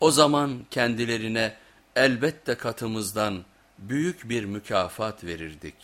O zaman kendilerine elbette katımızdan büyük bir mükafat verirdik.